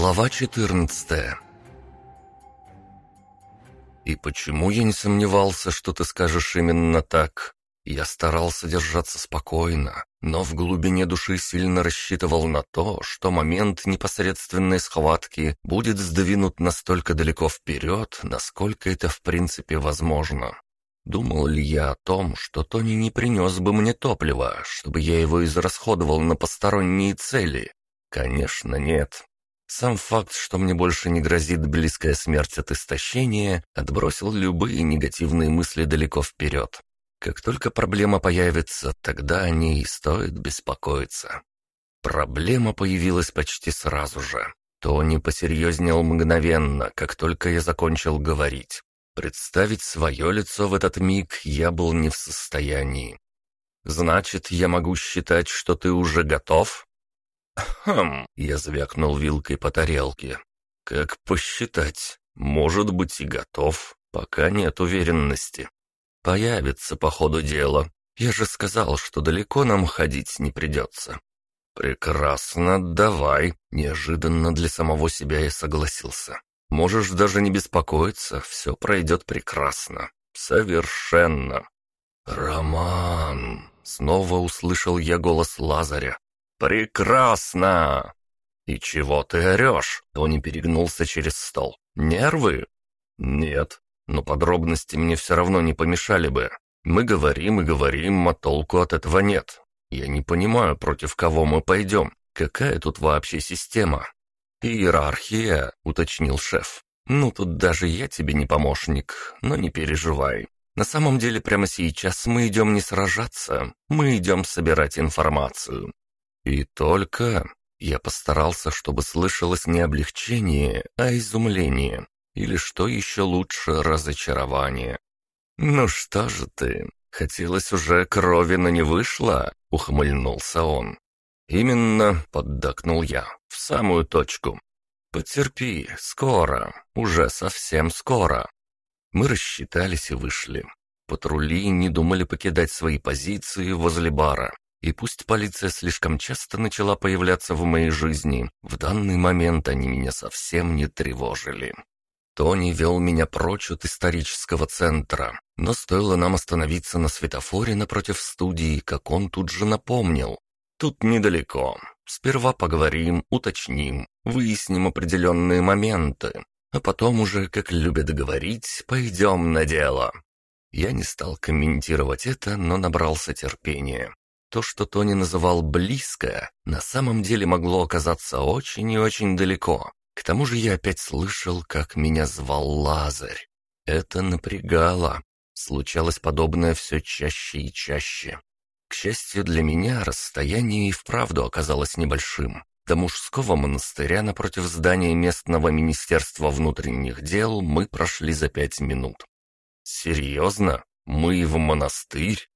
Глава 14 «И почему я не сомневался, что ты скажешь именно так?» Я старался держаться спокойно, но в глубине души сильно рассчитывал на то, что момент непосредственной схватки будет сдвинут настолько далеко вперед, насколько это в принципе возможно. Думал ли я о том, что Тони не принес бы мне топлива, чтобы я его израсходовал на посторонние цели? Конечно, нет. Сам факт, что мне больше не грозит близкая смерть от истощения, отбросил любые негативные мысли далеко вперед. Как только проблема появится, тогда о ней стоит беспокоиться. Проблема появилась почти сразу же. Тони посерьезнел мгновенно, как только я закончил говорить. Представить свое лицо в этот миг я был не в состоянии. «Значит, я могу считать, что ты уже готов?» «Хм», — я звякнул вилкой по тарелке. «Как посчитать? Может быть и готов, пока нет уверенности. Появится по ходу дела. Я же сказал, что далеко нам ходить не придется». «Прекрасно, давай», — неожиданно для самого себя я согласился. Можешь даже не беспокоиться, все пройдет прекрасно. Совершенно. «Роман!» — снова услышал я голос Лазаря. «Прекрасно!» «И чего ты орешь?» — Тони перегнулся через стол. «Нервы?» «Нет, но подробности мне все равно не помешали бы. Мы говорим и говорим, а толку от этого нет. Я не понимаю, против кого мы пойдем. Какая тут вообще система? «Иерархия», — уточнил шеф. «Ну, тут даже я тебе не помощник, но не переживай. На самом деле прямо сейчас мы идем не сражаться, мы идем собирать информацию». И только я постарался, чтобы слышалось не облегчение, а изумление. Или что еще лучше, разочарование. «Ну что же ты, хотелось уже крови, но не вышло?» — ухмыльнулся он. «Именно», — поддакнул я, — «в самую точку. Потерпи, скоро, уже совсем скоро». Мы рассчитались и вышли. Патрули не думали покидать свои позиции возле бара. И пусть полиция слишком часто начала появляться в моей жизни, в данный момент они меня совсем не тревожили. Тони вел меня прочь от исторического центра, но стоило нам остановиться на светофоре напротив студии, как он тут же напомнил. Тут недалеко. Сперва поговорим, уточним, выясним определенные моменты, а потом уже, как любят говорить, пойдем на дело. Я не стал комментировать это, но набрался терпения. То, что Тони называл «близко», на самом деле могло оказаться очень и очень далеко. К тому же я опять слышал, как меня звал Лазарь. Это напрягало. Случалось подобное все чаще и чаще. К счастью для меня, расстояние и вправду оказалось небольшим. До мужского монастыря напротив здания местного министерства внутренних дел мы прошли за пять минут. «Серьезно? Мы в монастырь?»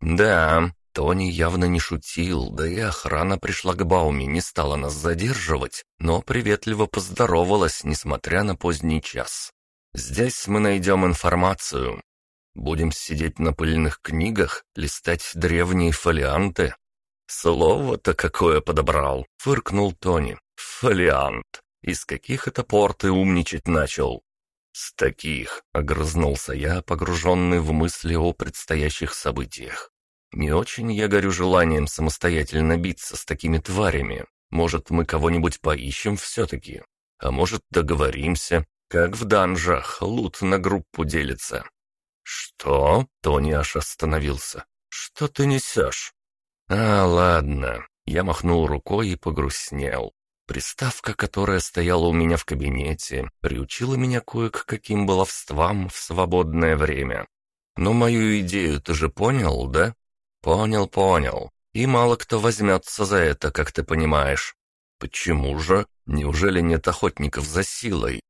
«Да, Тони явно не шутил, да и охрана пришла к Бауме, не стала нас задерживать, но приветливо поздоровалась, несмотря на поздний час. Здесь мы найдем информацию, Будем сидеть на пыльных книгах, листать древние фолианты?» «Слово-то какое подобрал!» — фыркнул Тони. «Фолиант! Из каких это пор ты умничать начал?» «С таких!» — огрызнулся я, погруженный в мысли о предстоящих событиях. «Не очень я горю желанием самостоятельно биться с такими тварями. Может, мы кого-нибудь поищем все-таки? А может, договоримся? Как в данжах, лут на группу делится. «Что?» — Тони аж остановился. «Что ты несешь?» «А, ладно». Я махнул рукой и погрустнел. Приставка, которая стояла у меня в кабинете, приучила меня кое к каким баловствам в свободное время. Но мою идею ты же понял, да? Понял, понял. И мало кто возьмется за это, как ты понимаешь. Почему же? Неужели нет охотников за силой?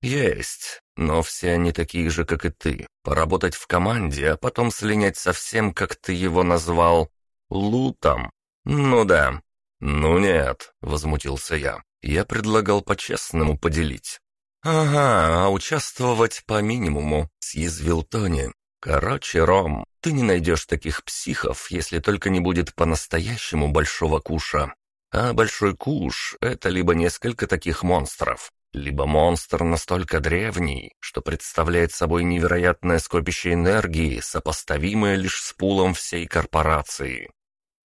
Есть. Но все они такие же, как и ты. Поработать в команде, а потом слинять совсем, как ты его назвал, лутом. Ну да. Ну нет, возмутился я. Я предлагал по-честному поделить. «Ага, а участвовать по минимуму», — съязвил Тони. «Короче, Ром, ты не найдешь таких психов, если только не будет по-настоящему большого куша. А большой куш — это либо несколько таких монстров, либо монстр настолько древний, что представляет собой невероятное скопище энергии, сопоставимое лишь с пулом всей корпорации.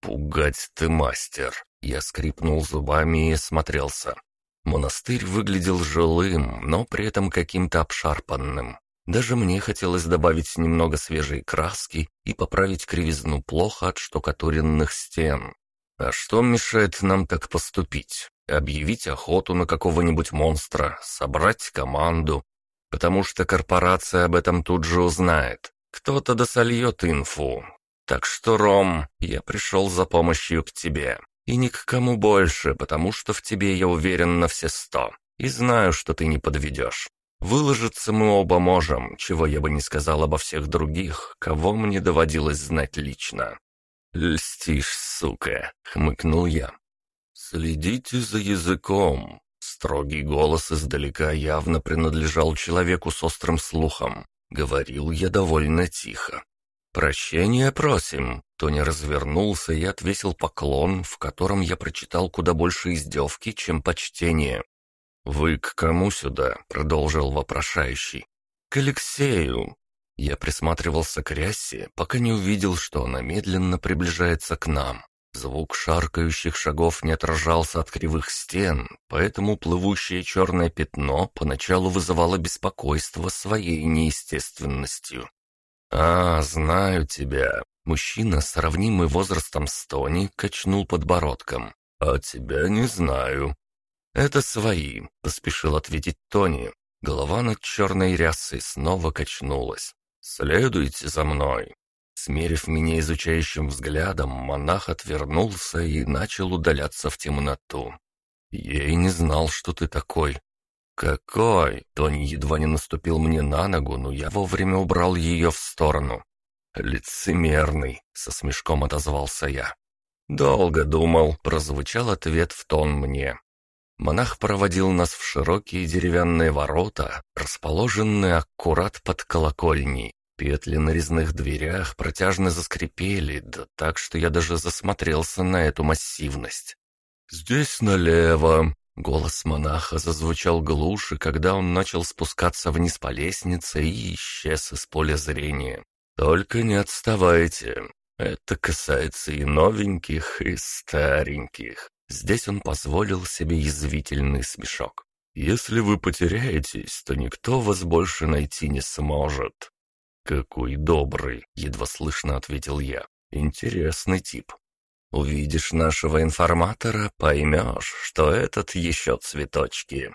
«Пугать ты мастер!» Я скрипнул зубами и осмотрелся. Монастырь выглядел жилым, но при этом каким-то обшарпанным. Даже мне хотелось добавить немного свежей краски и поправить кривизну плохо отштукатуренных стен. А что мешает нам так поступить? Объявить охоту на какого-нибудь монстра, собрать команду? Потому что корпорация об этом тут же узнает. Кто-то досольет инфу. Так что, Ром, я пришел за помощью к тебе. И ни к кому больше, потому что в тебе я уверен на все сто. И знаю, что ты не подведешь. Выложиться мы оба можем, чего я бы не сказал обо всех других, кого мне доводилось знать лично. «Льстишь, сука!» — хмыкнул я. «Следите за языком!» Строгий голос издалека явно принадлежал человеку с острым слухом. Говорил я довольно тихо. «Прощения просим!» Тони развернулся и отвесил поклон, в котором я прочитал куда больше издевки, чем почтения. «Вы к кому сюда?» — продолжил вопрошающий. «К Алексею». Я присматривался к рясе, пока не увидел, что она медленно приближается к нам. Звук шаркающих шагов не отражался от кривых стен, поэтому плывущее черное пятно поначалу вызывало беспокойство своей неестественностью. «А, знаю тебя». Мужчина, сравнимый возрастом с Тони, качнул подбородком. «А тебя не знаю. «Это свои», — поспешил ответить Тони. Голова над черной рясой снова качнулась. «Следуйте за мной». Смерив меня изучающим взглядом, монах отвернулся и начал удаляться в темноту. «Я и не знал, что ты такой». «Какой?» Тони едва не наступил мне на ногу, но я вовремя убрал ее в сторону. «Лицемерный», — со смешком отозвался я. «Долго думал», — прозвучал ответ в тон мне. Монах проводил нас в широкие деревянные ворота, расположенные аккурат под колокольней. Петли на резных дверях протяжно заскрипели, да так, что я даже засмотрелся на эту массивность. «Здесь налево!» Голос монаха зазвучал глуше, когда он начал спускаться вниз по лестнице и исчез из поля зрения. «Только не отставайте. Это касается и новеньких, и стареньких. Здесь он позволил себе язвительный смешок. «Если вы потеряетесь, то никто вас больше найти не сможет». «Какой добрый!» — едва слышно ответил я. «Интересный тип. Увидишь нашего информатора, поймешь, что этот еще цветочки».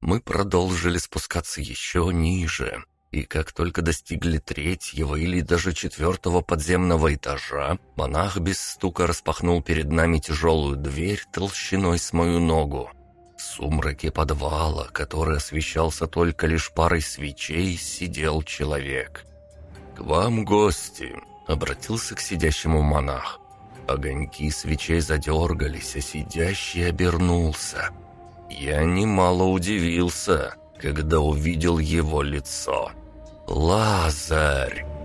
Мы продолжили спускаться еще ниже, и как только достигли третьего или даже четвертого подземного этажа, монах без стука распахнул перед нами тяжелую дверь толщиной с мою ногу. В сумраке подвала, который освещался только лишь парой свечей, сидел человек. «К вам гости!» — обратился к сидящему монах. Огоньки свечей задергались, а сидящий обернулся. Я немало удивился, когда увидел его лицо. «Лазарь!»